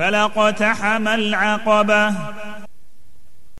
فلاقتحم العقبة.